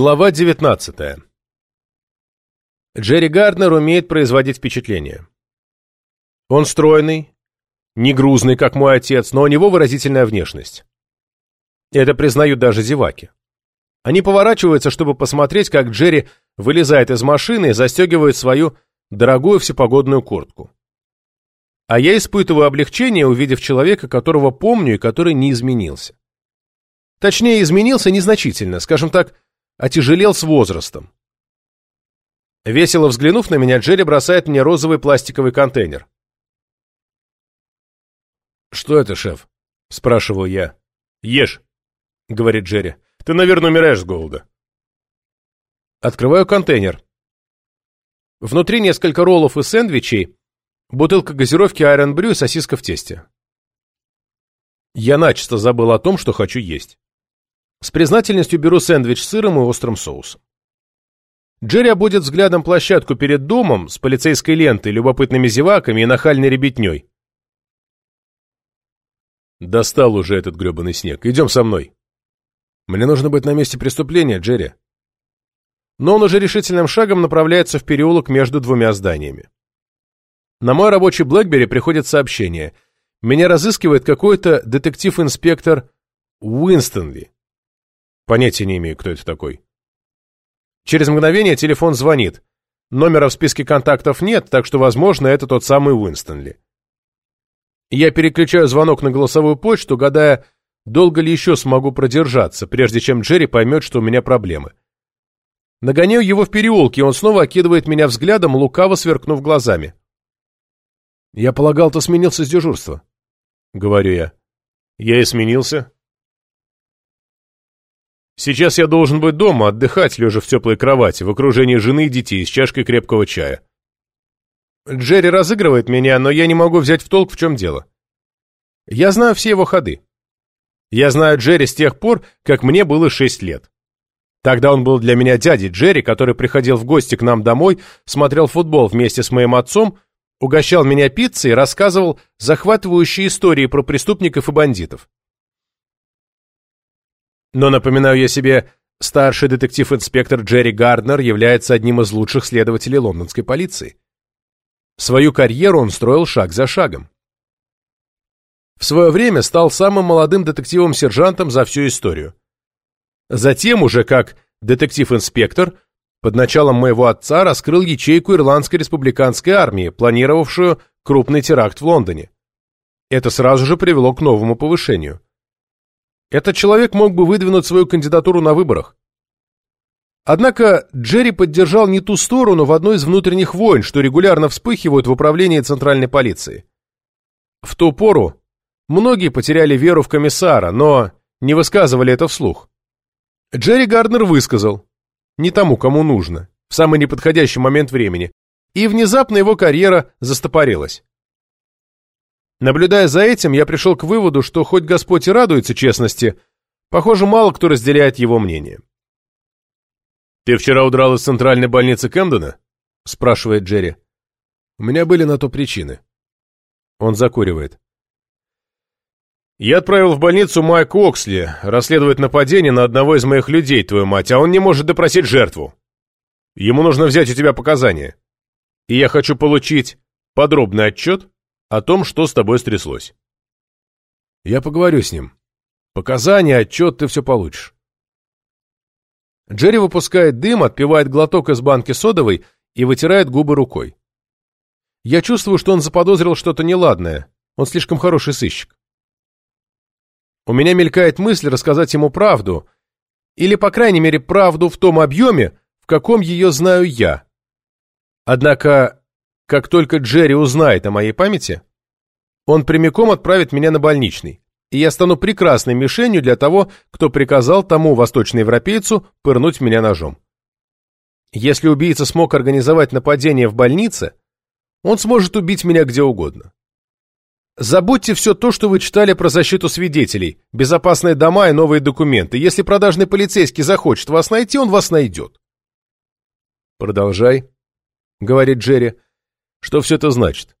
Глава 19. Джерри Гарднер умеет производить впечатление. Он стройный, не грузный, как мой отец, но у него выразительная внешность. Это признают даже зеваки. Они поворачиваются, чтобы посмотреть, как Джерри вылезает из машины и застегивает свою дорогую всепогодную куртку. А я испытываю облегчение, увидев человека, которого помню и который не изменился. Точнее, изменился незначительно, скажем так, отяжелел с возрастом. Весело взглянув на меня, Джерри бросает мне розовый пластиковый контейнер. «Что это, шеф?» — спрашиваю я. «Ешь», — говорит Джерри. «Ты, наверное, умираешь с голода». Открываю контейнер. Внутри несколько роллов и сэндвичей, бутылка газировки Iron Brew и сосиска в тесте. Я начисто забыл о том, что хочу есть. С признательностью беру сэндвич с сыром и острым соусом. Джерри обводит взглядом площадку перед домом с полицейской лентой, любопытными зеваками и нахальной ребятней. Достал уже этот гребаный снег. Идем со мной. Мне нужно быть на месте преступления, Джерри. Но он уже решительным шагом направляется в переулок между двумя зданиями. На мой рабочий Блэкбери приходит сообщение. Меня разыскивает какой-то детектив-инспектор Уинстонли. Понятия не имею, кто это такой. Через мгновение телефон звонит. Номера в списке контактов нет, так что, возможно, это тот самый Уинстонли. Я переключаю звонок на голосовую почту, гадая, долго ли еще смогу продержаться, прежде чем Джерри поймет, что у меня проблемы. Нагоняю его в переулке, и он снова окидывает меня взглядом, лукаво сверкнув глазами. «Я полагал, ты сменился с дежурства», — говорю я. «Я и сменился», Сейчас я должен быть дома, отдыхать, лежа в теплой кровати, в окружении жены и детей, с чашкой крепкого чая. Джерри разыгрывает меня, но я не могу взять в толк, в чем дело. Я знаю все его ходы. Я знаю Джерри с тех пор, как мне было шесть лет. Тогда он был для меня дядей Джерри, который приходил в гости к нам домой, смотрел футбол вместе с моим отцом, угощал меня пиццей и рассказывал захватывающие истории про преступников и бандитов. Но, напоминаю я себе, старший детектив-инспектор Джерри Гарднер является одним из лучших следователей лондонской полиции. Свою карьеру он строил шаг за шагом. В свое время стал самым молодым детективом-сержантом за всю историю. Затем, уже как детектив-инспектор, под началом моего отца раскрыл ячейку Ирландской республиканской армии, планировавшую крупный теракт в Лондоне. Это сразу же привело к новому повышению. Этот человек мог бы выдвинуть свою кандидатуру на выборах. Однако Джерри поддержал не ту сторону в одной из внутренних войн, что регулярно вспыхивают в управлении центральной полиции. В ту пору многие потеряли веру в комиссара, но не высказывали это вслух. Джерри Гарднер высказал, не тому, кому нужно, в самый неподходящий момент времени, и внезапно его карьера застопорилась. Наблюдая за этим, я пришел к выводу, что хоть Господь и радуется честности, похоже, мало кто разделяет его мнение. «Ты вчера удрал из центральной больницы Кэмдена?» — спрашивает Джерри. «У меня были на то причины». Он закуривает. «Я отправил в больницу Майк Оксли расследовать нападение на одного из моих людей, твою мать, а он не может допросить жертву. Ему нужно взять у тебя показания. И я хочу получить подробный отчет о том, что с тобой стряслось. Я поговорю с ним. Показания, отчет ты все получишь. Джерри выпускает дым, отпивает глоток из банки содовой и вытирает губы рукой. Я чувствую, что он заподозрил что-то неладное. Он слишком хороший сыщик. У меня мелькает мысль рассказать ему правду, или, по крайней мере, правду в том объеме, в каком ее знаю я. Однако как только Джерри узнает о моей памяти, он прямиком отправит меня на больничный, и я стану прекрасной мишенью для того, кто приказал тому восточноевропейцу пырнуть меня ножом. Если убийца смог организовать нападение в больнице, он сможет убить меня где угодно. Забудьте все то, что вы читали про защиту свидетелей, безопасные дома и новые документы. Если продажный полицейский захочет вас найти, он вас найдет. «Продолжай», — говорит Джерри. Что все это значит?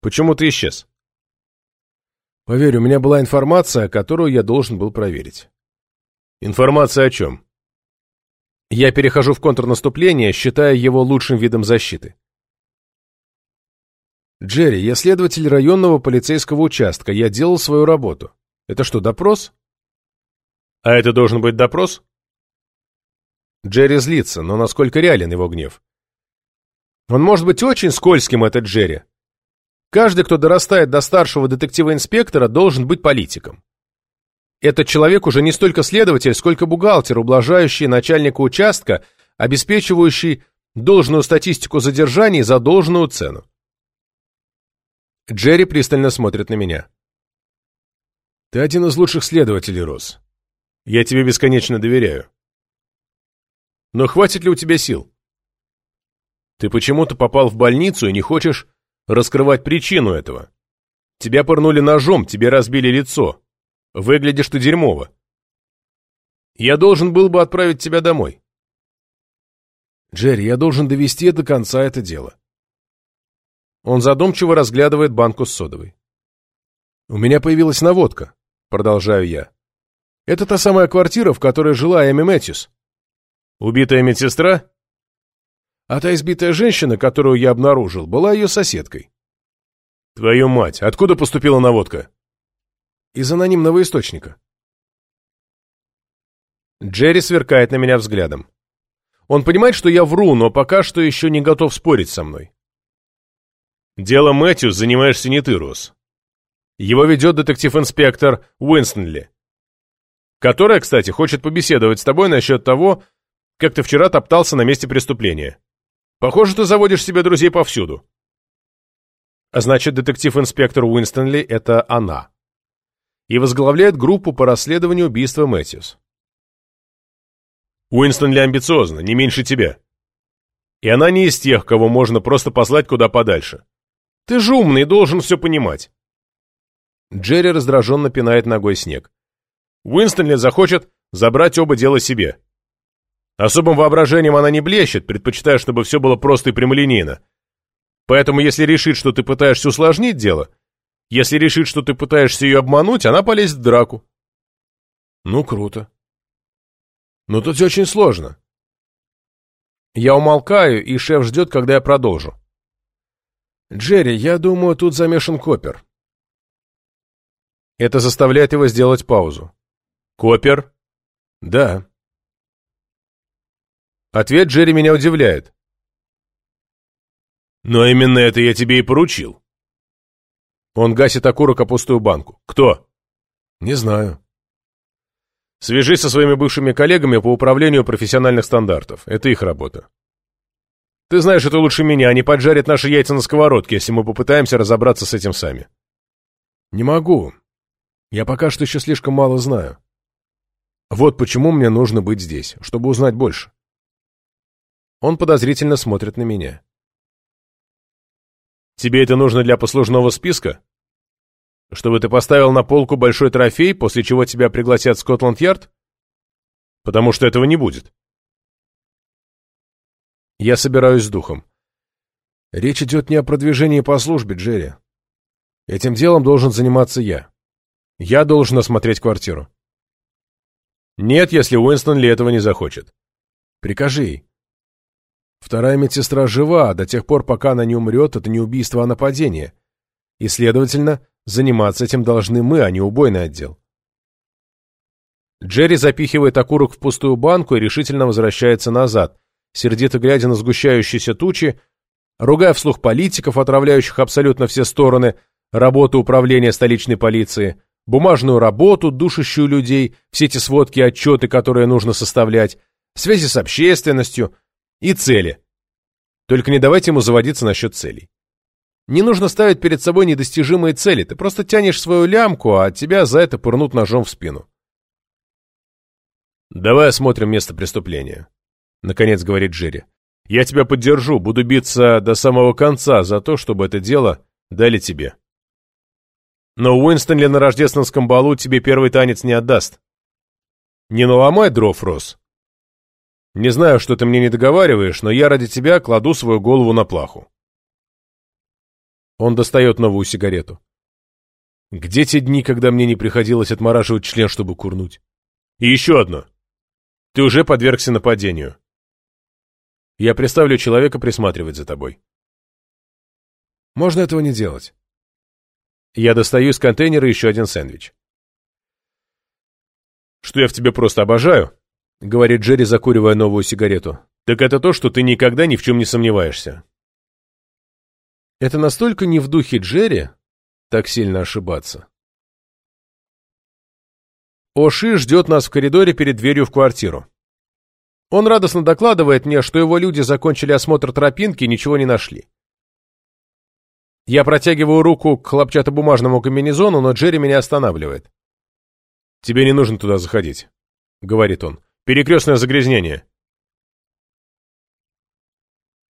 Почему ты исчез? Поверь, у меня была информация, которую я должен был проверить. Информация о чем? Я перехожу в контрнаступление, считая его лучшим видом защиты. Джерри, я следователь районного полицейского участка. Я делал свою работу. Это что, допрос? А это должен быть допрос? Джерри злится, но насколько реален его гнев? Он может быть очень скользким, этот Джерри. Каждый, кто дорастает до старшего детектива-инспектора, должен быть политиком. Этот человек уже не столько следователь, сколько бухгалтер, ублажающий начальника участка, обеспечивающий должную статистику задержаний за должную цену. Джерри пристально смотрит на меня. «Ты один из лучших следователей, Росс. Я тебе бесконечно доверяю. Но хватит ли у тебя сил? Ты почему-то попал в больницу и не хочешь раскрывать причину этого. Тебя пырнули ножом, тебе разбили лицо. Выглядишь ты дерьмово. Я должен был бы отправить тебя домой. Джерри, я должен довести до конца это дело. Он задумчиво разглядывает банку с содовой. «У меня появилась наводка», — продолжаю я. «Это та самая квартира, в которой жила Эми Мэтьюс». «Убитая медсестра?» «А та избитая женщина, которую я обнаружил, была ее соседкой». «Твою мать, откуда поступила наводка?» «Из анонимного источника». Джерри сверкает на меня взглядом. Он понимает, что я вру, но пока что еще не готов спорить со мной. Дело Мэтью занимаешься не ты, Рос. Его ведет детектив-инспектор Уинстонли, которая, кстати, хочет побеседовать с тобой насчет того, как ты вчера топтался на месте преступления. Похоже, ты заводишь себе друзей повсюду. А значит, детектив-инспектор Уинстонли — это она. И возглавляет группу по расследованию убийства Мэтьюс. Уинстонли амбициозна, не меньше тебя. И она не из тех, кого можно просто послать куда подальше. Ты же умный, должен все понимать. Джерри раздраженно пинает ногой снег. Уинстонли захочет забрать оба дела себе. Особым воображением она не блещет, предпочитая, чтобы все было просто и прямолинейно. Поэтому, если решит, что ты пытаешься усложнить дело, если решит, что ты пытаешься ее обмануть, она полезет в драку. Ну, круто. Но тут все очень сложно. Я умолкаю, и шеф ждет, когда я продолжу. «Джерри, я думаю, тут замешан Копер». Это заставляет его сделать паузу. «Копер?» «Да». Ответ Джерри меня удивляет. «Но именно это я тебе и поручил». Он гасит окурок о пустую банку. «Кто?» «Не знаю». «Свяжись со своими бывшими коллегами по управлению профессиональных стандартов. Это их работа. Ты знаешь это лучше меня, они поджарят наши яйца на сковородке, если мы попытаемся разобраться с этим сами. Не могу. Я пока что еще слишком мало знаю. Вот почему мне нужно быть здесь, чтобы узнать больше. Он подозрительно смотрит на меня. Тебе это нужно для послужного списка? Чтобы ты поставил на полку большой трофей, после чего тебя пригласят в Скотланд-Ярд? Потому что этого не будет. Я собираюсь с духом. Речь идет не о продвижении по службе, Джерри. Этим делом должен заниматься я. Я должен осмотреть квартиру. Нет, если Уинстон ли этого не захочет. Прикажи ей. Вторая медсестра жива, до тех пор, пока она не умрет, это не убийство, а нападение. И, следовательно, заниматься этим должны мы, а не убойный отдел. Джерри запихивает окурок в пустую банку и решительно возвращается назад, сердито глядя на сгущающиеся тучи, ругая вслух политиков, отравляющих абсолютно все стороны, работу управления столичной полиции, бумажную работу, душащую людей, все эти сводки и отчеты, которые нужно составлять, связи с общественностью и цели. Только не давайте ему заводиться насчет целей. Не нужно ставить перед собой недостижимые цели, ты просто тянешь свою лямку, а тебя за это пырнут ножом в спину. Давай осмотрим место преступления. — наконец говорит Джерри. «Я тебя поддержу, буду биться до самого конца за то, чтобы это дело дали тебе. Но Уинстонли на рождественском балу тебе первый танец не отдаст. Не наломай дров, Рос. Не знаю, что ты мне не договариваешь, но я ради тебя кладу свою голову на плаху». Он достает новую сигарету. Где те дни, когда мне не приходилось отмораживать член, чтобы курнуть? И еще одно. Ты уже подвергся нападению. Я приставлю человека присматривать за тобой. Можно этого не делать. Я достаю из контейнера еще один сэндвич. «Что я в тебе просто обожаю», — говорит Джерри, закуривая новую сигарету, «так это то, что ты никогда ни в чем не сомневаешься». Это настолько не в духе Джерри, так сильно ошибаться. Оши ждет нас в коридоре перед дверью в квартиру. Он радостно докладывает мне, что его люди закончили осмотр тропинки и ничего не нашли. Я протягиваю руку к хлопчатобумажному комбинезону, но Джерри меня останавливает. «Тебе не нужно туда заходить», — говорит он. «Перекрестное загрязнение».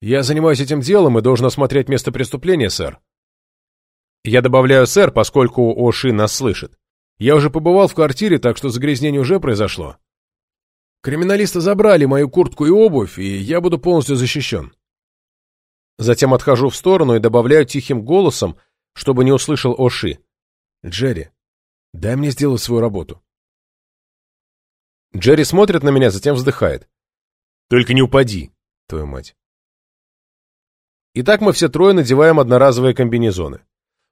«Я занимаюсь этим делом и должен осмотреть место преступления, сэр». Я добавляю «сэр», поскольку Оши нас слышит. Я уже побывал в квартире, так что загрязнение уже произошло. Криминалисты забрали мою куртку и обувь, и я буду полностью защищен. Затем отхожу в сторону и добавляю тихим голосом, чтобы не услышал Оши. «Джерри, дай мне сделать свою работу». Джерри смотрит на меня, затем вздыхает. «Только не упади, твою мать». Итак, мы все трое надеваем одноразовые комбинезоны.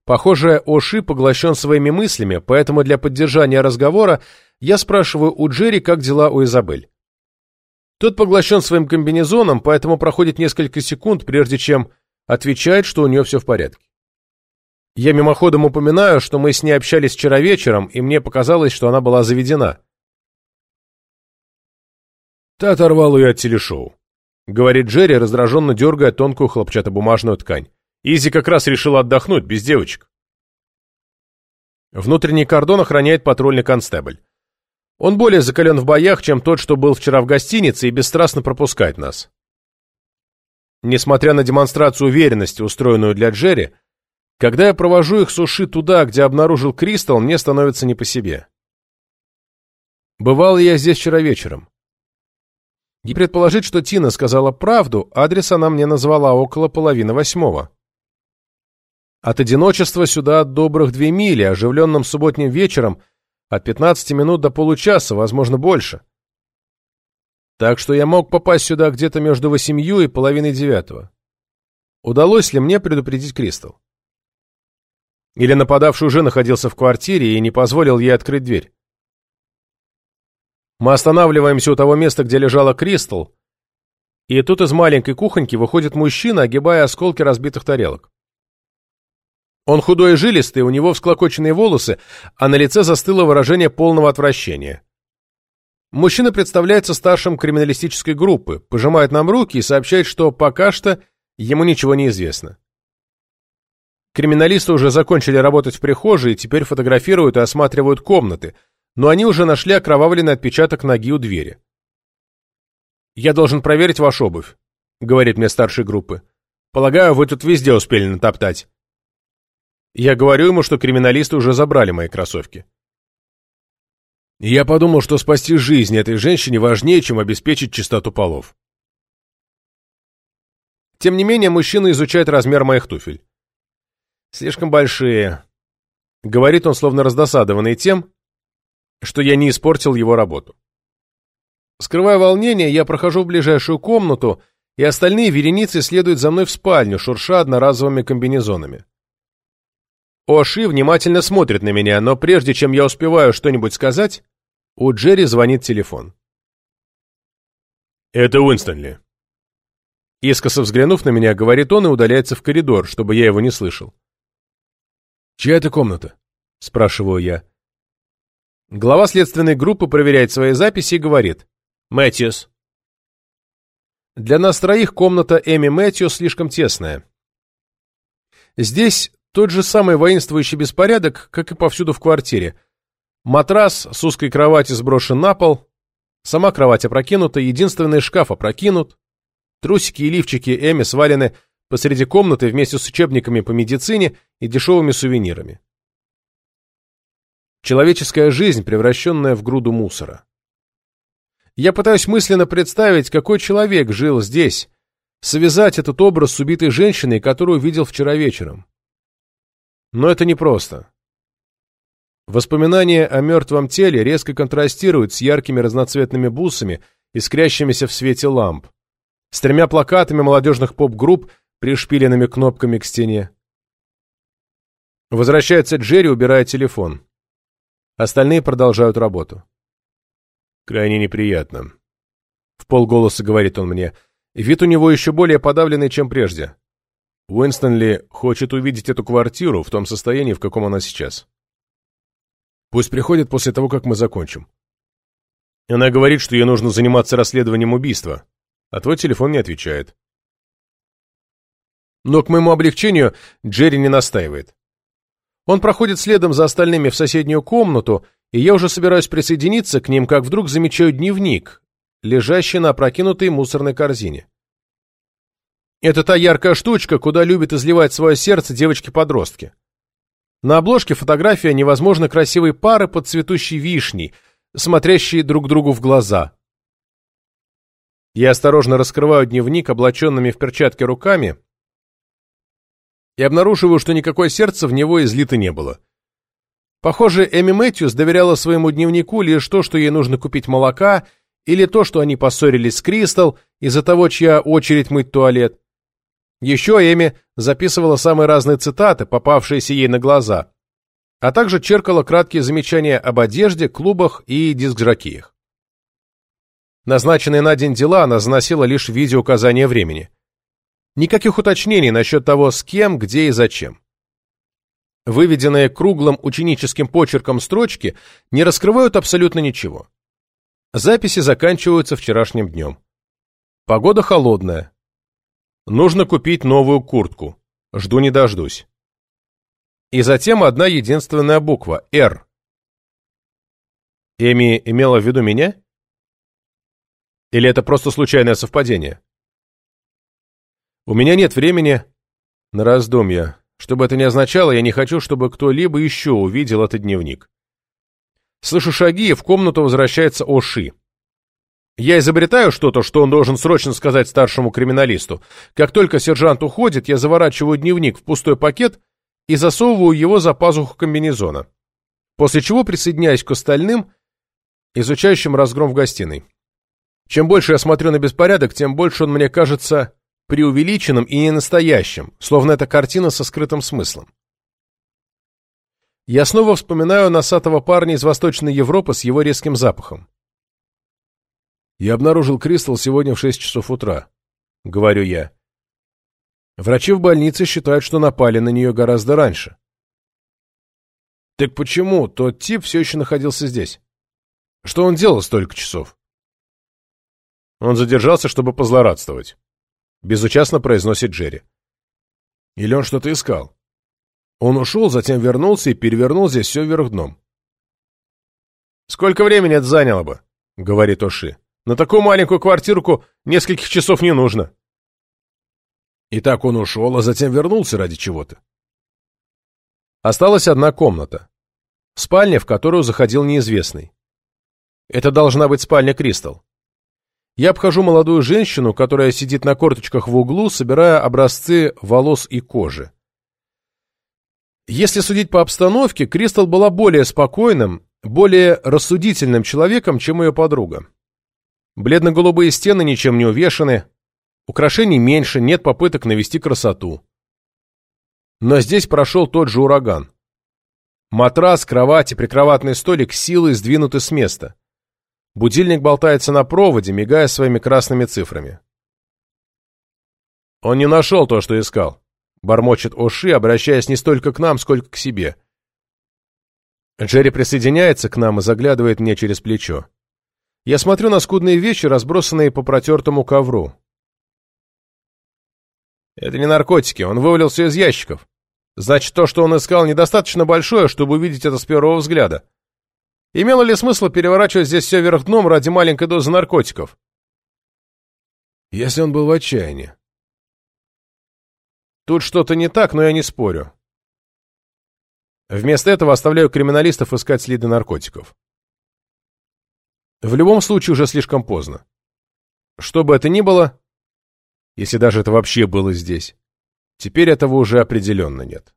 Похоже, Оши поглощен своими мыслями, поэтому для поддержания разговора я спрашиваю у Джерри, как дела у Изабель. Тот поглощен своим комбинезоном, поэтому проходит несколько секунд, прежде чем отвечает, что у нее все в порядке. Я мимоходом упоминаю, что мы с ней общались вчера вечером, и мне показалось, что она была заведена. Ты оторвал ее от телешоу, — говорит Джерри, раздраженно дергая тонкую хлопчатобумажную ткань. Изи как раз решила отдохнуть, без девочек. Внутренний кордон охраняет патрульный констебль. Он более закален в боях, чем тот, что был вчера в гостинице, и бесстрастно пропускает нас. Несмотря на демонстрацию уверенности, устроенную для Джерри, когда я провожу их суши туда, где обнаружил Кристалл, мне становится не по себе. Бывал я здесь вчера вечером. И предположить, что Тина сказала правду, адрес она мне назвала около половины восьмого. От одиночества сюда добрых две мили, оживленным субботним вечером, от 15 минут до получаса, возможно, больше. Так что я мог попасть сюда где-то между восемью и половиной девятого. Удалось ли мне предупредить Кристал? Или нападавший уже находился в квартире и не позволил ей открыть дверь? Мы останавливаемся у того места, где лежала Кристал, и тут из маленькой кухоньки выходит мужчина, огибая осколки разбитых тарелок. Он худой и жилистый, у него всклокоченные волосы, а на лице застыло выражение полного отвращения. Мужчина представляется старшим криминалистической группы, пожимает нам руки и сообщает, что пока что ему ничего не известно. Криминалисты уже закончили работать в прихожей и теперь фотографируют и осматривают комнаты, но они уже нашли окровавленный отпечаток ноги у двери. «Я должен проверить вашу обувь», — говорит мне старший группы. «Полагаю, вы тут везде успели натоптать». Я говорю ему, что криминалисты уже забрали мои кроссовки. я подумал, что спасти жизнь этой женщине важнее, чем обеспечить чистоту полов. Тем не менее, мужчина изучает размер моих туфель. Слишком большие. Говорит он, словно раздосадованный тем, что я не испортил его работу. Скрывая волнение, я прохожу в ближайшую комнату, и остальные вереницы следуют за мной в спальню, шурша одноразовыми комбинезонами. Оши внимательно смотрит на меня, но прежде чем я успеваю что-нибудь сказать, у Джерри звонит телефон. «Это Уинстонли». Искоса взглянув на меня, говорит он и удаляется в коридор, чтобы я его не слышал. «Чья это комната?» – спрашиваю я. Глава следственной группы проверяет свои записи и говорит. «Мэтьюс». Для нас троих комната Эми Мэтьюс слишком тесная. Здесь тот же самый воинствующий беспорядок, как и повсюду в квартире. Матрас с узкой кровати сброшен на пол, сама кровать опрокинута, единственный шкаф опрокинут, трусики и лифчики Эми свалены посреди комнаты вместе с учебниками по медицине и дешевыми сувенирами. Человеческая жизнь, превращенная в груду мусора. Я пытаюсь мысленно представить, какой человек жил здесь, связать этот образ с убитой женщиной, которую видел вчера вечером. Но это непросто. Воспоминания о мертвом теле резко контрастируют с яркими разноцветными бусами, искрящимися в свете ламп. с тремя плакатами молодежных поп-групп, пришпиленными кнопками к стене. Возвращается Джерри, убирая телефон. Остальные продолжают работу. Крайне неприятно. В полголоса говорит он мне. Вид у него еще более подавленный, чем прежде. Уинстонли хочет увидеть эту квартиру в том состоянии, в каком она сейчас. Пусть приходит после того, как мы закончим. Она говорит, что ей нужно заниматься расследованием убийства, а твой телефон не отвечает. Но к моему облегчению Джерри не настаивает. Он проходит следом за остальными в соседнюю комнату, и я уже собираюсь присоединиться к ним, как вдруг замечаю дневник, лежащий на опрокинутой мусорной корзине. Это та яркая штучка, куда любят изливать свое сердце девочки-подростки. На обложке фотография невозможно красивой пары под цветущей вишней, смотрящие друг другу в глаза. Я осторожно раскрываю дневник облаченными в перчатки руками и обнаруживаю, что никакое сердце в него излито не было. Похоже, Эми Мэтьюс доверяла своему дневнику лишь то, что ей нужно купить молока, или то, что они поссорились с Кристал из-за того, чья очередь мыть туалет. Еще Эми записывала самые разные цитаты, попавшиеся ей на глаза, а также черкала краткие замечания об одежде, клубах и дискжокиях. Назначенные на день дела она заносила лишь в виде указания времени. Никаких уточнений насчет того, с кем, где и зачем. Выведенные круглым ученическим почерком строчки не раскрывают абсолютно ничего. Записи заканчиваются вчерашним днем. Погода холодная. Нужно купить новую куртку. Жду не дождусь. И затем одна единственная буква – «Р». Эми имела в виду меня? Или это просто случайное совпадение? У меня нет времени на раздумья. Что бы это ни означало, я не хочу, чтобы кто-либо еще увидел этот дневник. Слышу шаги, и в комнату возвращается Оши. Я изобретаю что-то, что он должен срочно сказать старшему криминалисту. Как только сержант уходит, я заворачиваю дневник в пустой пакет и засовываю его за пазуху комбинезона. После чего присоединяюсь к остальным, изучающим разгром в гостиной. Чем больше я смотрю на беспорядок, тем больше он мне кажется преувеличенным и ненастоящим, словно это картина со скрытым смыслом. Я снова вспоминаю носатого парня из Восточной Европы с его резким запахом. «Я обнаружил Кристал сегодня в шесть часов утра», — говорю я. Врачи в больнице считают, что напали на нее гораздо раньше. Так почему тот тип все еще находился здесь? Что он делал столько часов? Он задержался, чтобы позлорадствовать. Безучастно произносит Джерри. Или он что-то искал? Он ушел, затем вернулся и перевернул здесь все вверх дном. «Сколько времени это заняло бы?» — говорит Оши. «На такую маленькую квартирку нескольких часов не нужно». И так он ушел, а затем вернулся ради чего-то. Осталась одна комната. Спальня, в которую заходил неизвестный. Это должна быть спальня Кристал. Я обхожу молодую женщину, которая сидит на корточках в углу, собирая образцы волос и кожи. Если судить по обстановке, Кристал была более спокойным, более рассудительным человеком, чем ее подруга. Бледно-голубые стены ничем не увешаны, украшений меньше, нет попыток навести красоту. Но здесь прошел тот же ураган. Матрас, кровать и прикроватный столик силой сдвинуты с места. Будильник болтается на проводе, мигая своими красными цифрами. «Он не нашел то, что искал», — бормочет Оши, обращаясь не столько к нам, сколько к себе. Джерри присоединяется к нам и заглядывает мне через плечо. Я смотрю на скудные вещи, разбросанные по протертому ковру. Это не наркотики, он вывалил все из ящиков. Значит, то, что он искал, недостаточно большое, чтобы увидеть это с первого взгляда. Имело ли смысл переворачивать здесь все вверх дном ради маленькой дозы наркотиков? Если он был в отчаянии. Тут что-то не так, но я не спорю. Вместо этого оставляю криминалистов искать следы наркотиков. В любом случае уже слишком поздно. Что бы это ни было, если даже это вообще было здесь, теперь этого уже определенно нет.